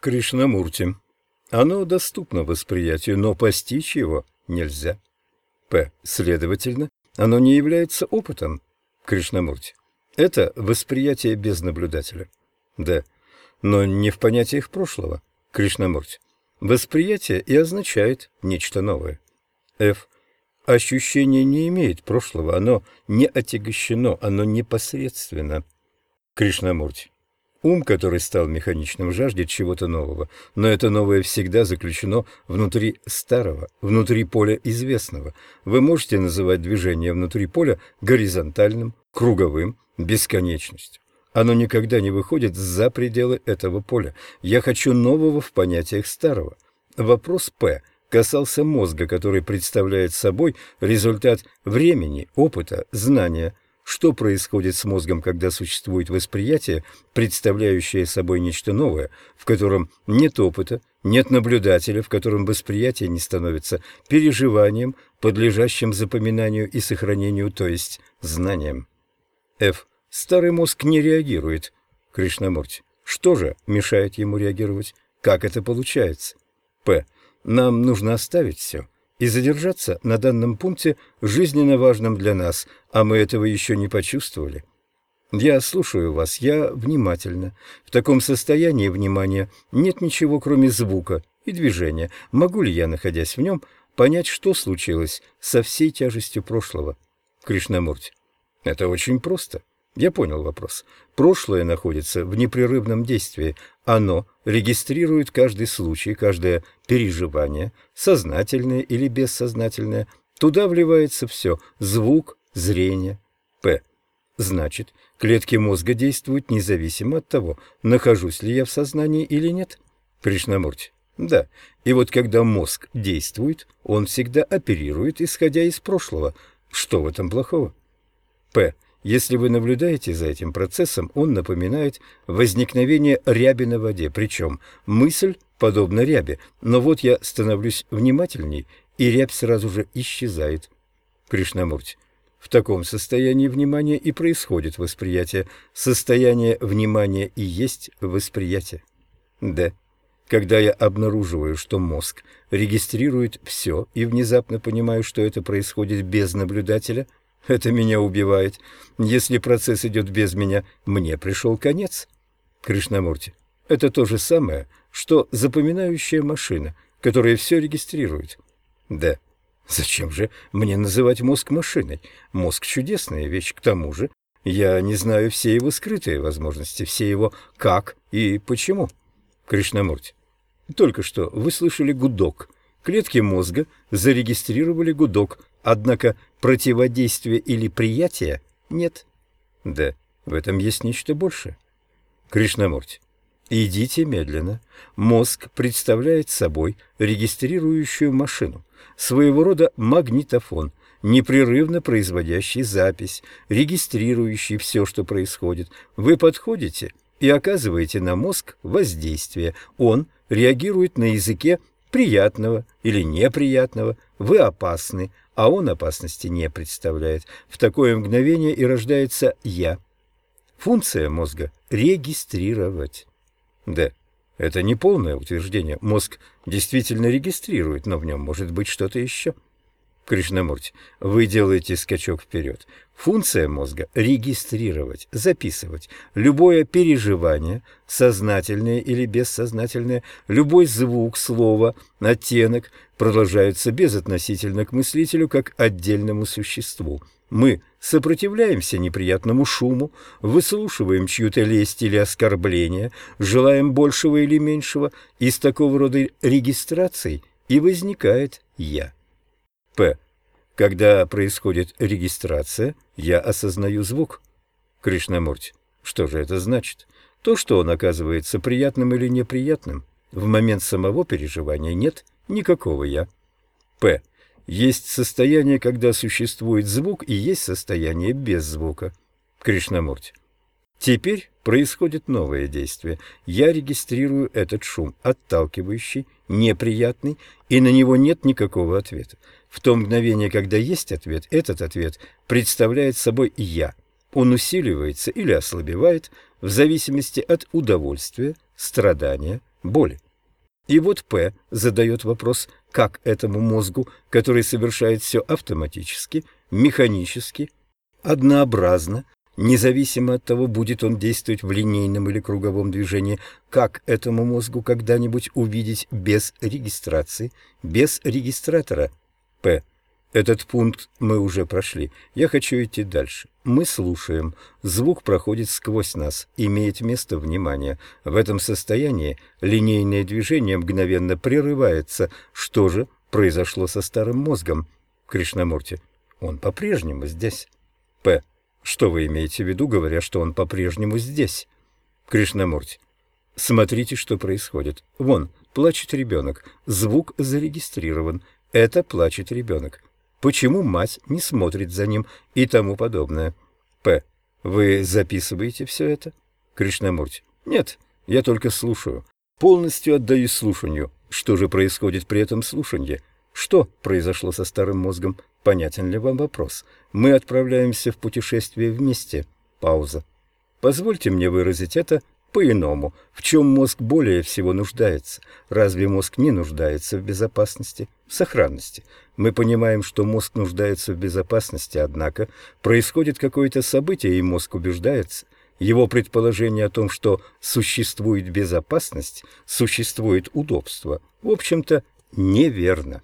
Кришнамурти. Оно доступно восприятию, но постичь его нельзя. П. Следовательно, оно не является опытом. Кришнамурти. Это восприятие без наблюдателя. Д. Но не в понятиях прошлого. Кришнамурти. Восприятие и означает нечто новое. Ф. Ощущение не имеет прошлого, оно не отягощено, оно непосредственно. Кришнамурти. Ум, который стал механичным, жаждет чего-то нового, но это новое всегда заключено внутри старого, внутри поля известного. Вы можете называть движение внутри поля горизонтальным, круговым, бесконечностью. Оно никогда не выходит за пределы этого поля. Я хочу нового в понятиях старого. Вопрос П касался мозга, который представляет собой результат времени, опыта, знания – что происходит с мозгом, когда существует восприятие, представляющее собой нечто новое, в котором нет опыта, нет наблюдателя, в котором восприятие не становится переживанием, подлежащим запоминанию и сохранению, то есть знанием? Ф. Старый мозг не реагирует. Кришнамурти. Что же мешает ему реагировать? Как это получается? П. Нам нужно оставить все и задержаться на данном пункте жизненно важном для нас, а мы этого еще не почувствовали. Я слушаю вас, я внимательно. В таком состоянии внимания нет ничего, кроме звука и движения. Могу ли я, находясь в нем, понять, что случилось со всей тяжестью прошлого? Кришнамурти. Это очень просто. Я понял вопрос. Прошлое находится в непрерывном действии. Оно регистрирует каждый случай, каждое переживание, сознательное или бессознательное. Туда вливается все – звук, зрение. П. Значит, клетки мозга действуют независимо от того, нахожусь ли я в сознании или нет. Кришнамурти. Да. И вот когда мозг действует, он всегда оперирует, исходя из прошлого. Что в этом плохого? П. Если вы наблюдаете за этим процессом, он напоминает возникновение ряби на воде, причем мысль подобна ряби, но вот я становлюсь внимательней, и рябь сразу же исчезает. Кришнамурти. В таком состоянии внимания и происходит восприятие. Состояние внимания и есть восприятие. Д. Когда я обнаруживаю, что мозг регистрирует все и внезапно понимаю, что это происходит без наблюдателя – это меня убивает. Если процесс идет без меня, мне пришел конец. Кришнамурти, это то же самое, что запоминающая машина, которая все регистрирует. Да. Зачем же мне называть мозг машиной? Мозг — чудесная вещь. К тому же я не знаю все его скрытые возможности, все его как и почему. Кришнамурти, только что вы слышали гудок. Клетки мозга зарегистрировали гудок, однако противодействия или приятия нет. Да, в этом есть нечто большее. Кришнамурти, идите медленно. Мозг представляет собой регистрирующую машину, своего рода магнитофон, непрерывно производящий запись, регистрирующий все, что происходит. Вы подходите и оказываете на мозг воздействие. Он реагирует на языке приятного или неприятного. Вы опасны, а он опасности не представляет. В такое мгновение и рождается «я». Функция мозга – регистрировать. Да, это не полное утверждение. Мозг действительно регистрирует, но в нем может быть что-то еще. Кришнамурти, вы делаете скачок вперед. Функция мозга – регистрировать, записывать любое переживание, сознательное или бессознательное, любой звук, слово, оттенок продолжаются безотносительно к мыслителю как отдельному существу. Мы сопротивляемся неприятному шуму, выслушиваем чью-то лесть или оскорбление, желаем большего или меньшего, из такого рода регистраций и возникает «я». Когда происходит регистрация, я осознаю звук. Кришнамурти. Что же это значит? То, что он оказывается приятным или неприятным. В момент самого переживания нет никакого «я». П. Есть состояние, когда существует звук, и есть состояние без звука. Кришнамурти. Теперь происходит новое действие. Я регистрирую этот шум, отталкивающий, неприятный, и на него нет никакого ответа. В то мгновение, когда есть ответ, этот ответ представляет собой «я». Он усиливается или ослабевает в зависимости от удовольствия, страдания, боли. И вот П задает вопрос, как этому мозгу, который совершает все автоматически, механически, однообразно, независимо от того, будет он действовать в линейном или круговом движении, как этому мозгу когда-нибудь увидеть без регистрации, без регистратора. П. Этот пункт мы уже прошли. Я хочу идти дальше. Мы слушаем. Звук проходит сквозь нас, имеет место внимание. В этом состоянии линейное движение мгновенно прерывается. Что же произошло со старым мозгом? Кришнамурти. Он по-прежнему здесь. П. Что вы имеете в виду, говоря, что он по-прежнему здесь? Кришнамурти. Смотрите, что происходит. Вон, плачет ребенок. Звук зарегистрирован. Это плачет ребенок почему мать не смотрит за ним и тому подобное. П. Вы записываете все это? Кришнамурти. Нет, я только слушаю. Полностью отдаюсь слушанию. Что же происходит при этом слушании? Что произошло со старым мозгом? Понятен ли вам вопрос? Мы отправляемся в путешествие вместе. Пауза. Позвольте мне выразить это по-иному. В чем мозг более всего нуждается? Разве мозг не нуждается в безопасности, в сохранности? Мы понимаем, что мозг нуждается в безопасности, однако происходит какое-то событие, и мозг убеждается. Его предположение о том, что существует безопасность, существует удобство, в общем-то, неверно.